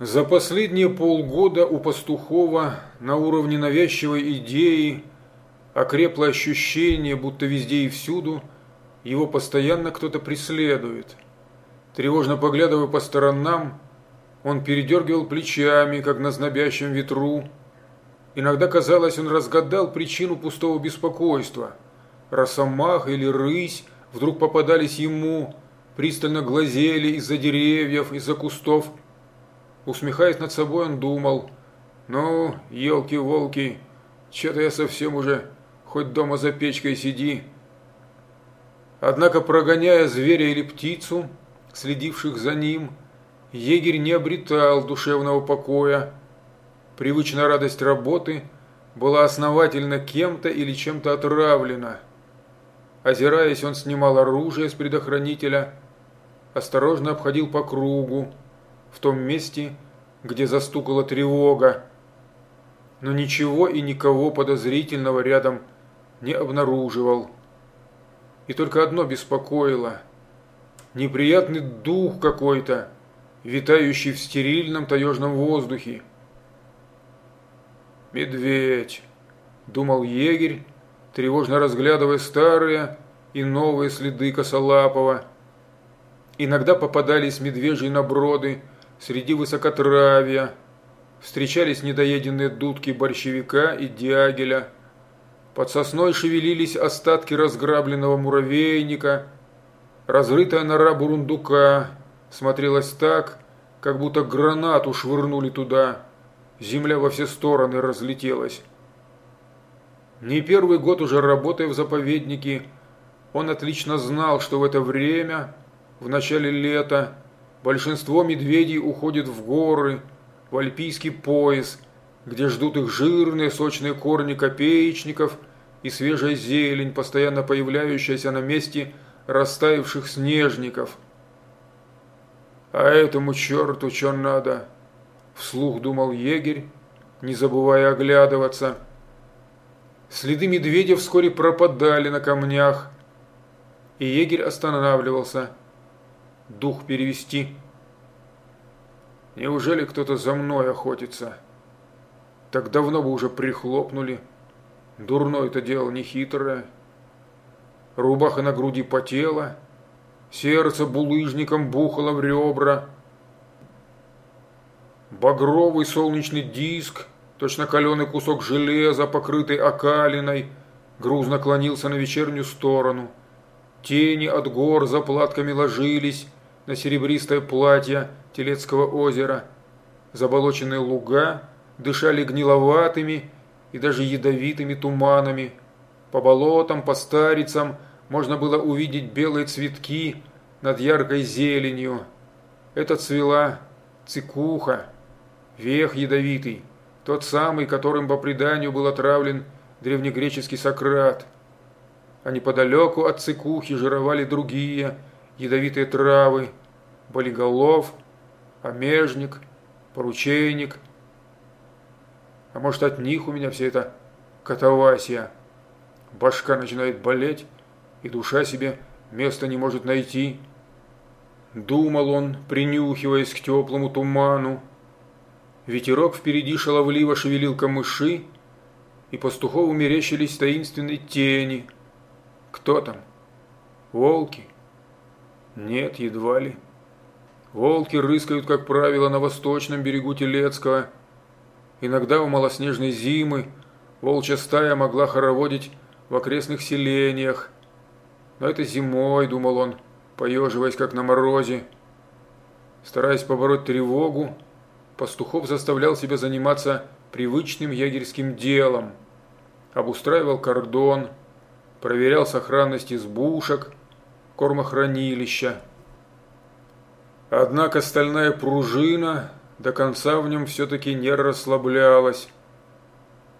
За последние полгода у Пастухова на уровне навязчивой идеи окрепло ощущение, будто везде и всюду его постоянно кто-то преследует. Тревожно поглядывая по сторонам, он передергивал плечами, как на знобящем ветру. Иногда казалось, он разгадал причину пустого беспокойства. Росомах или рысь вдруг попадались ему, пристально глазели из-за деревьев, из-за кустов. Усмехаясь над собой, он думал, «Ну, елки-волки, что-то я совсем уже, хоть дома за печкой сиди». Однако, прогоняя зверя или птицу, следивших за ним, егерь не обретал душевного покоя. Привычная радость работы была основательно кем-то или чем-то отравлена. Озираясь, он снимал оружие с предохранителя, осторожно обходил по кругу, в том месте, где застукала тревога, но ничего и никого подозрительного рядом не обнаруживал. И только одно беспокоило – неприятный дух какой-то, витающий в стерильном таежном воздухе. «Медведь», – думал егерь, тревожно разглядывая старые и новые следы косолапого. Иногда попадались медвежьи наброды среди высокотравья, встречались недоеденные дудки борщевика и дягеля – под сосной шевелились остатки разграбленного муравейника. Разрытая нора бурундука смотрелась так, как будто гранату швырнули туда. Земля во все стороны разлетелась. Не первый год уже работая в заповеднике, он отлично знал, что в это время, в начале лета, большинство медведей уходит в горы, в альпийский пояс, где ждут их жирные сочные корни копеечников – и свежая зелень, постоянно появляющаяся на месте растаявших снежников. «А этому черту что надо?» – вслух думал егерь, не забывая оглядываться. Следы медведя вскоре пропадали на камнях, и егерь останавливался. Дух перевести. Неужели кто-то за мной охотится? Так давно бы уже прихлопнули. Дурное это дело нехитрое. Рубаха на груди потела, сердце булыжником бухало в ребра. Багровый солнечный диск, точно каленый кусок железа, покрытый окалиной, грузно клонился на вечернюю сторону. Тени от гор заплатками ложились на серебристое платье Телецкого озера. Заболоченные луга дышали гниловатыми и даже ядовитыми туманами. По болотам, по старицам можно было увидеть белые цветки над яркой зеленью. Это цвела цикуха, вех ядовитый, тот самый, которым по преданию был отравлен древнегреческий Сократ. А неподалеку от цикухи жировали другие ядовитые травы, болиголов, омежник, поручейник – а может от них у меня вся эта катавасия. Башка начинает болеть, и душа себе места не может найти. Думал он, принюхиваясь к теплому туману. Ветерок впереди шаловливо шевелил камыши, и пастухову мерещились таинственные тени. Кто там? Волки? Нет, едва ли. Волки рыскают, как правило, на восточном берегу Телецкого – Иногда у малоснежной зимы волчья стая могла хороводить в окрестных селениях. Но это зимой, думал он, поеживаясь как на морозе. Стараясь побороть тревогу, Пастухов заставлял себя заниматься привычным егерским делом. Обустраивал кордон, проверял сохранность избушек, кормохранилища. Однако стальная пружина до конца в нем все-таки не расслаблялась.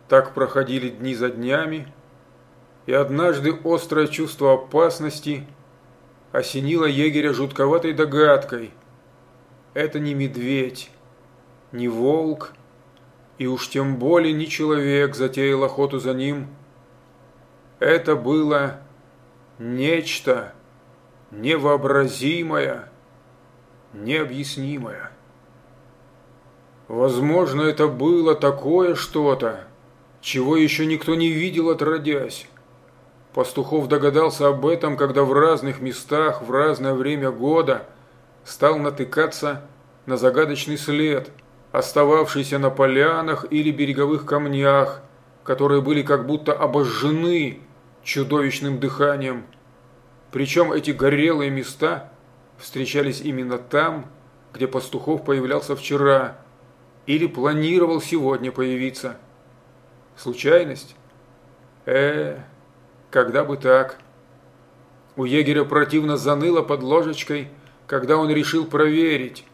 Так проходили дни за днями, и однажды острое чувство опасности осенило егеря жутковатой догадкой. Это не медведь, не волк, и уж тем более не человек затеял охоту за ним. Это было нечто невообразимое, необъяснимое. Возможно, это было такое что-то, чего еще никто не видел отродясь. Пастухов догадался об этом, когда в разных местах в разное время года стал натыкаться на загадочный след, остававшийся на полянах или береговых камнях, которые были как будто обожжены чудовищным дыханием. Причем эти горелые места встречались именно там, где Пастухов появлялся вчера или планировал сегодня появиться. Случайность? Э, когда бы так. У егеря противно заныло под ложечкой, когда он решил проверить.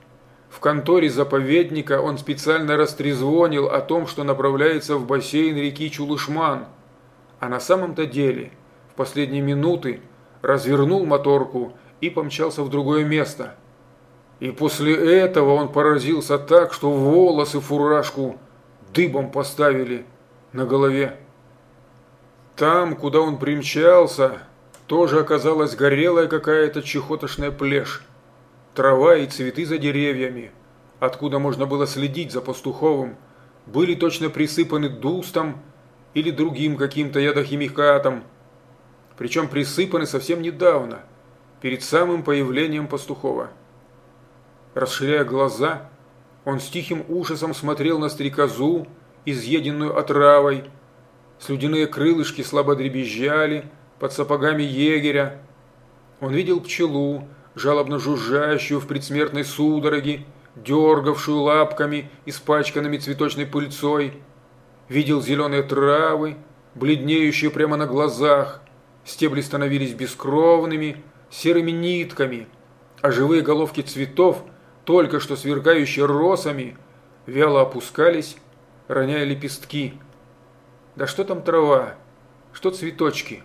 В конторе заповедника он специально растрезвонил о том, что направляется в бассейн реки Чулышман. А на самом-то деле, в последние минуты, развернул моторку и помчался в другое место. И после этого он поразился так, что волосы фуражку дыбом поставили на голове. Там, куда он примчался, тоже оказалась горелая какая-то чехотошная плешь. Трава и цветы за деревьями, откуда можно было следить за пастуховым, были точно присыпаны дустом или другим каким-то ядохимикатом. Причем присыпаны совсем недавно, перед самым появлением пастухова. Расширяя глаза, он с тихим ужасом смотрел на стрекозу, изъеденную отравой, Слюдяные крылышки слабо дребезжали под сапогами егеря. Он видел пчелу, жалобно жужжащую в предсмертной судороге, дергавшую лапками, испачканными цветочной пыльцой. Видел зеленые травы, бледнеющие прямо на глазах. Стебли становились бескровными, серыми нитками, а живые головки цветов, только что сверкающие росами, вяло опускались, роняя лепестки – да что там трава? Что цветочки?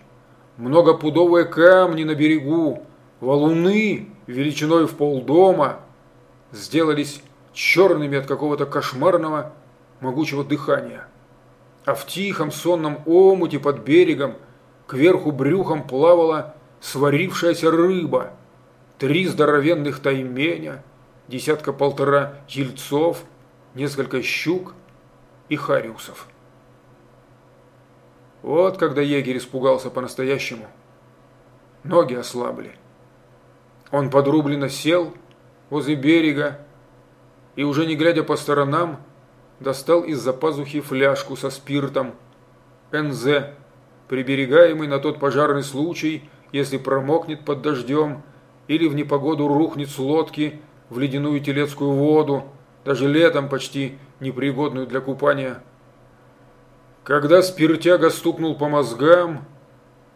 Многопудовые камни на берегу, валуны величиной в полдома сделались черными от какого-то кошмарного могучего дыхания. А в тихом сонном омуте под берегом кверху брюхом плавала сварившаяся рыба, три здоровенных тайменя, десятка-полтора ельцов, несколько щук и хариусов. Вот когда егерь испугался по-настоящему. Ноги ослабли. Он подрубленно сел возле берега и, уже не глядя по сторонам, достал из-за пазухи фляжку со спиртом НЗ, приберегаемый на тот пожарный случай, если промокнет под дождем или в непогоду рухнет с лодки в ледяную телецкую воду, даже летом почти непригодную для купания. Когда спиртяга стукнул по мозгам,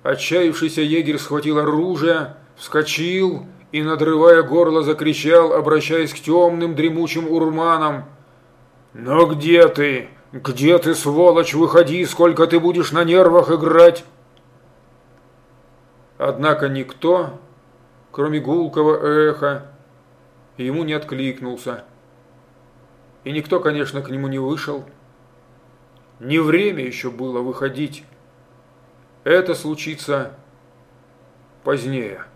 отчаявшийся егерь схватил оружие, вскочил и, надрывая горло, закричал, обращаясь к темным дремучим урманам. «Но где ты? Где ты, сволочь? Выходи, сколько ты будешь на нервах играть!» Однако никто, кроме гулкого эха, ему не откликнулся. И никто, конечно, к нему не вышел. Не время еще было выходить. Это случится позднее.